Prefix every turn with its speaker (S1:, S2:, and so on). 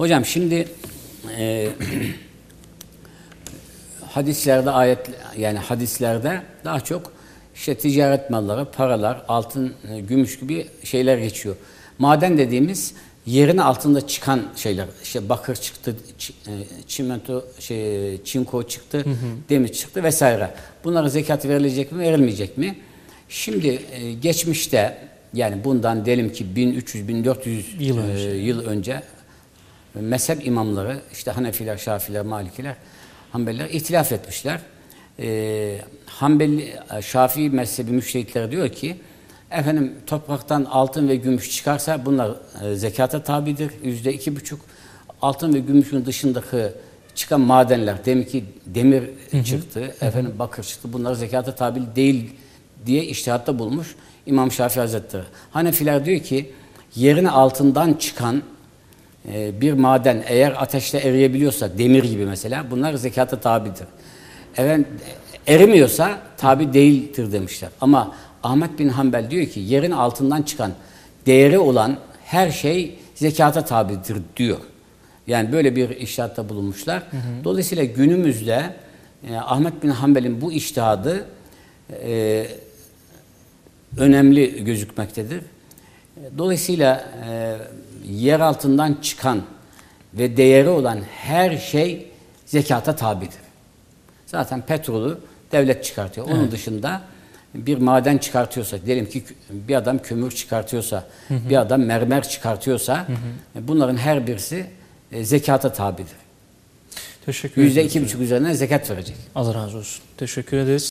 S1: Hocam şimdi e, hadislerde ayet yani hadislerde daha çok işte ticaret malları, paralar, altın, e, gümüş gibi şeyler geçiyor. Maden dediğimiz yerin altında çıkan şeyler. İşte bakır çıktı, e, çimento, şey, çinko çıktı, demir çıktı vesaire. Bunlara zekat verilecek mi, verilmeyecek mi? Şimdi e, geçmişte yani bundan diyelim ki 1300-1400
S2: Yıl önce.
S1: yıl önce mezhep imamları işte Hanefiler, Şafiler, Malikiler, Hanbeliler ihtilaf etmişler. Ee, Hanbeli, Şafii mezhebi müştehitleri diyor ki efendim topraktan altın ve gümüş çıkarsa bunlar e, zekata tabidir. Yüzde iki buçuk altın ve gümüşün dışındaki çıkan madenler demek ki demir çıktı, efendim bakır çıktı. Bunlar zekata tabi değil diye iştihatta bulmuş İmam Şafii Hazretleri. Hanefiler diyor ki yerin altından çıkan bir maden eğer ateşte eriyebiliyorsa demir gibi mesela bunlar zekata tabidir. Evet, erimiyorsa tabi değildir demişler. Ama Ahmet bin Hanbel diyor ki yerin altından çıkan değeri olan her şey zekata tabidir diyor. Yani böyle bir iştihatta bulunmuşlar. Dolayısıyla günümüzde e, Ahmet bin Hanbel'in bu iştihadı e, önemli gözükmektedir. Dolayısıyla e, yer altından çıkan ve değeri olan her şey zekata tabidir. Zaten petrolü devlet çıkartıyor. Onun dışında bir maden çıkartıyorsa, diyelim ki bir adam kömür çıkartıyorsa, bir adam mermer çıkartıyorsa e, bunların her birisi e, zekata tabidir.
S2: Teşekkür
S1: iki buçuk üzerinden zekat verecek.
S2: Allah razı olsun. Teşekkür ederiz.